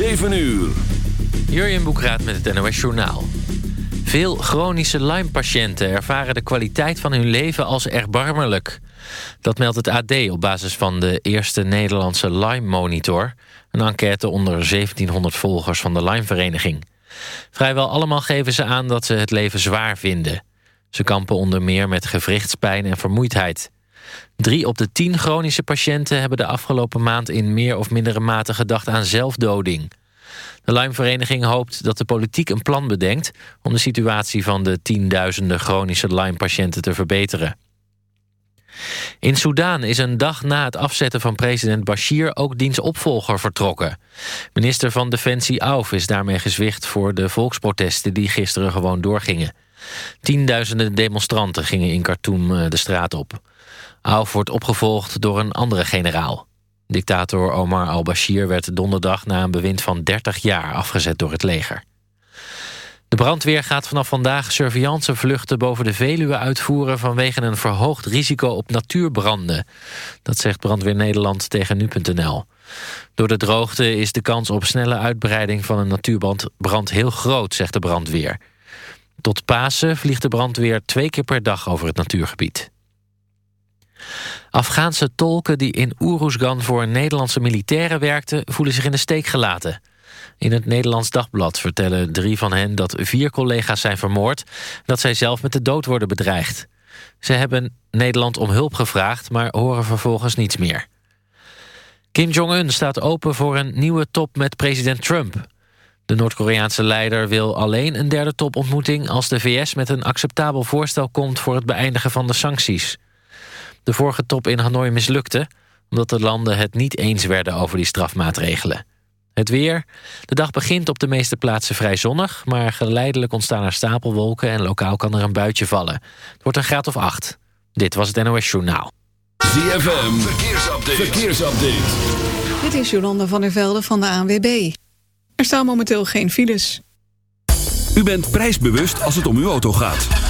7 uur. Jurjen Boekraat met het NOS Journaal. Veel chronische Lyme-patiënten ervaren de kwaliteit van hun leven als erbarmelijk. Dat meldt het AD op basis van de eerste Nederlandse Lyme-monitor... een enquête onder 1700 volgers van de Lyme-vereniging. Vrijwel allemaal geven ze aan dat ze het leven zwaar vinden. Ze kampen onder meer met gewrichtspijn en vermoeidheid. Drie op de tien chronische patiënten hebben de afgelopen maand... in meer of mindere mate gedacht aan zelfdoding... De Lyme-vereniging hoopt dat de politiek een plan bedenkt... om de situatie van de tienduizenden chronische Lyme-patiënten te verbeteren. In Soedan is een dag na het afzetten van president Bashir... ook diens opvolger vertrokken. Minister van Defensie Auf is daarmee gezwicht... voor de volksprotesten die gisteren gewoon doorgingen. Tienduizenden demonstranten gingen in Khartoum eh, de straat op. Auf wordt opgevolgd door een andere generaal. Dictator Omar al-Bashir werd donderdag na een bewind van 30 jaar afgezet door het leger. De brandweer gaat vanaf vandaag surveillancevluchten boven de Veluwe uitvoeren vanwege een verhoogd risico op natuurbranden. Dat zegt Brandweer Nederland tegen nu.nl. Door de droogte is de kans op snelle uitbreiding van een natuurbrand heel groot, zegt de brandweer. Tot Pasen vliegt de brandweer twee keer per dag over het natuurgebied. Afghaanse tolken die in Oeroesgan voor Nederlandse militairen werkten... voelen zich in de steek gelaten. In het Nederlands Dagblad vertellen drie van hen dat vier collega's zijn vermoord... dat zij zelf met de dood worden bedreigd. Ze hebben Nederland om hulp gevraagd, maar horen vervolgens niets meer. Kim Jong-un staat open voor een nieuwe top met president Trump. De Noord-Koreaanse leider wil alleen een derde topontmoeting... als de VS met een acceptabel voorstel komt voor het beëindigen van de sancties. De vorige top in Hanoi mislukte... omdat de landen het niet eens werden over die strafmaatregelen. Het weer. De dag begint op de meeste plaatsen vrij zonnig... maar geleidelijk ontstaan er stapelwolken... en lokaal kan er een buitje vallen. Het wordt een graad of acht. Dit was het NOS Journaal. ZFM, verkeersupdate. verkeersupdate. Dit is Jolanda van der Velde van de ANWB. Er staan momenteel geen files. U bent prijsbewust als het om uw auto gaat.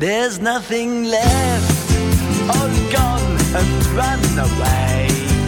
There's nothing left, all gone and run away.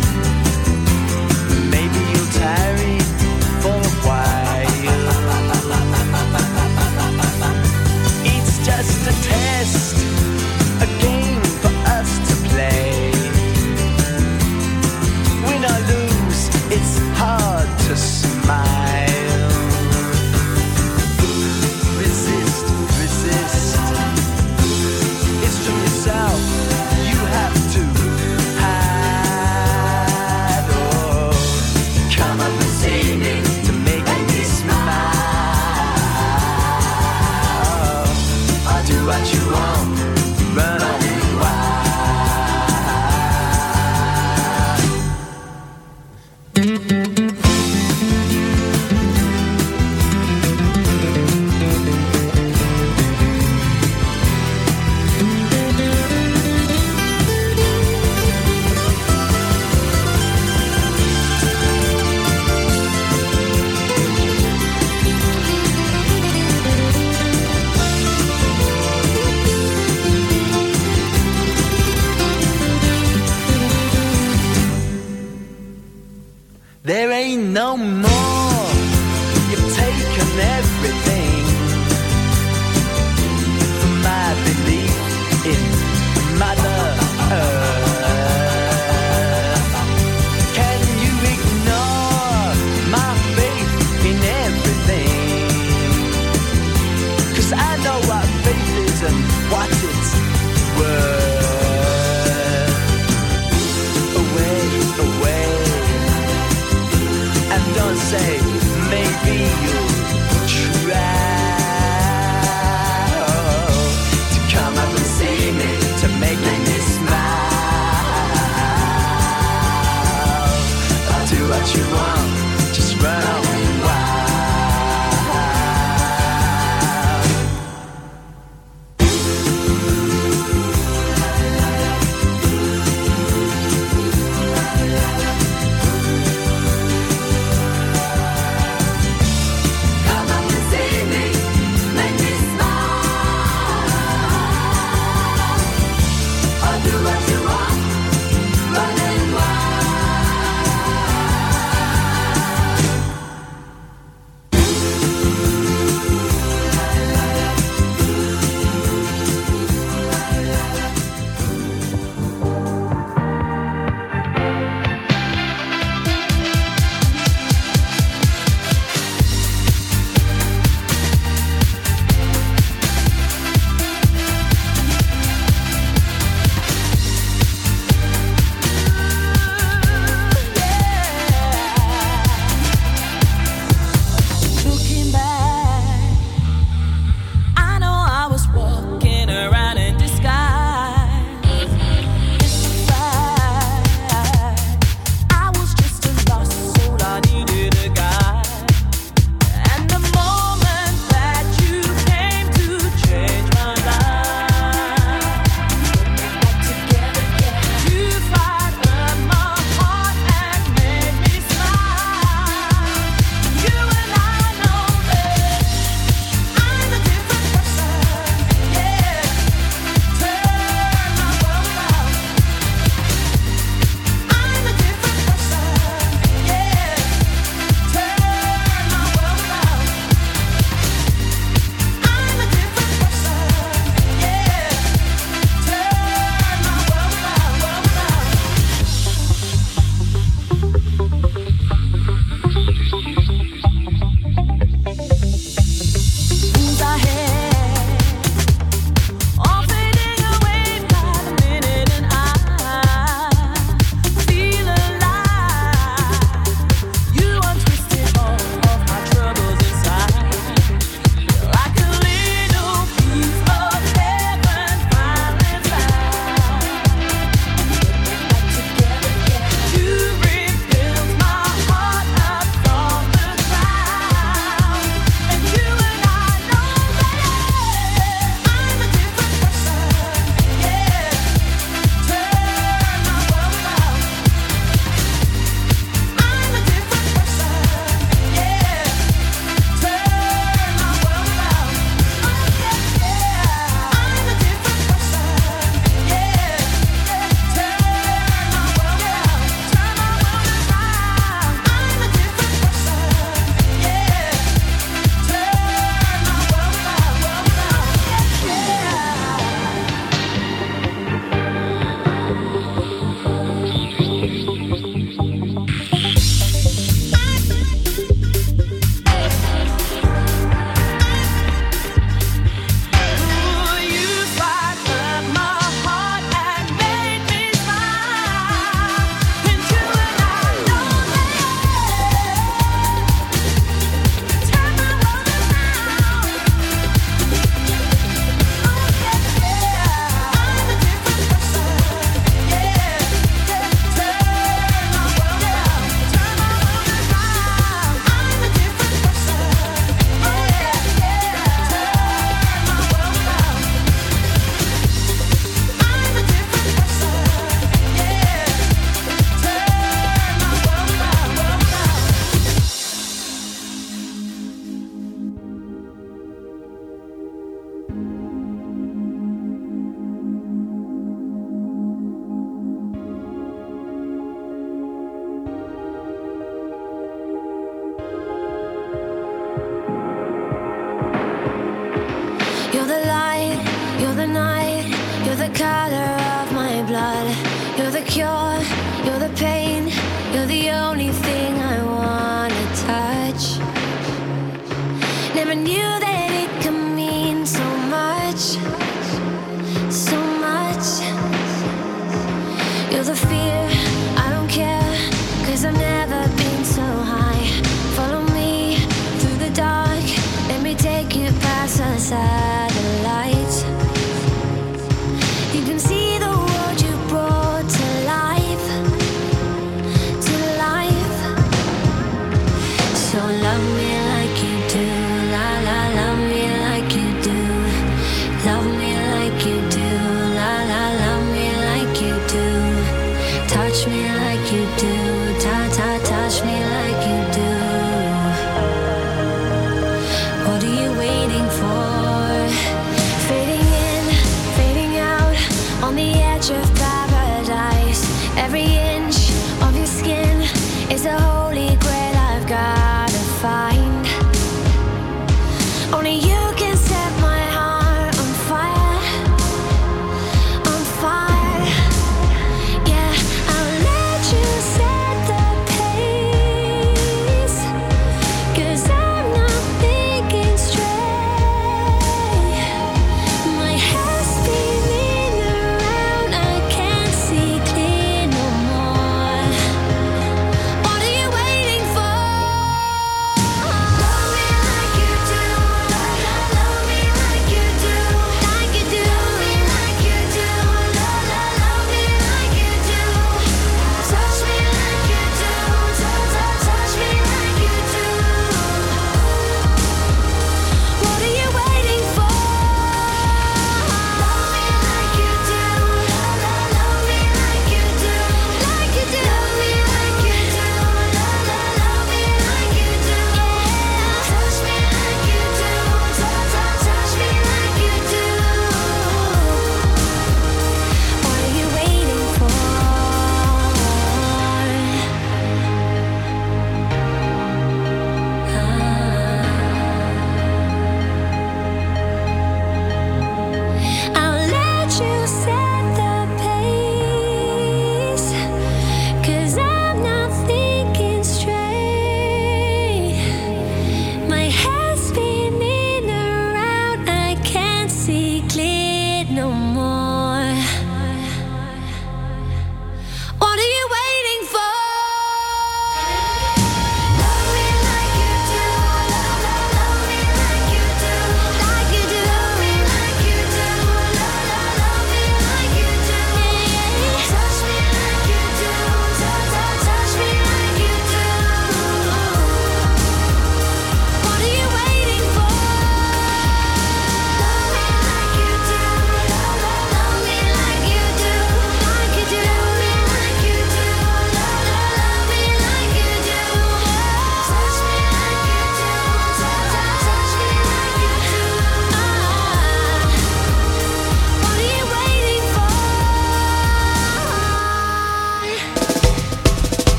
every year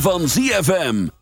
van ZFM.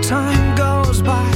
Time goes by,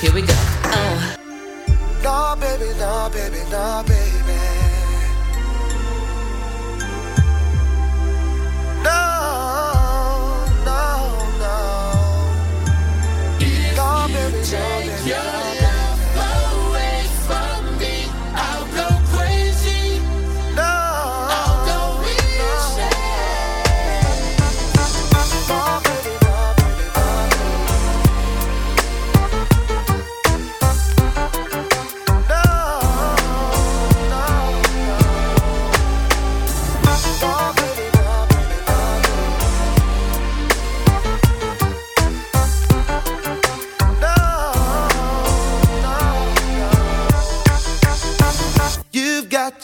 here we go. Oh. Baby, baby, baby.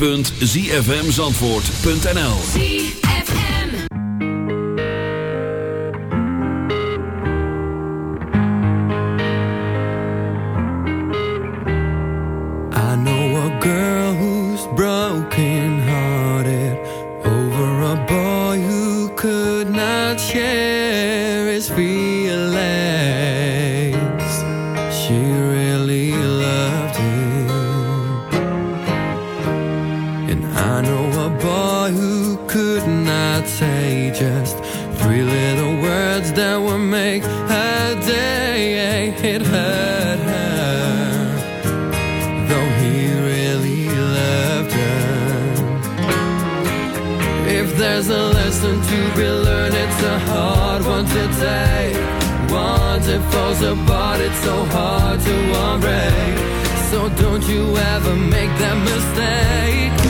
www.zfmzandvoort.nl over a boy who could not share his feelings. apart, it's so hard to unbreak. So don't you ever make that mistake.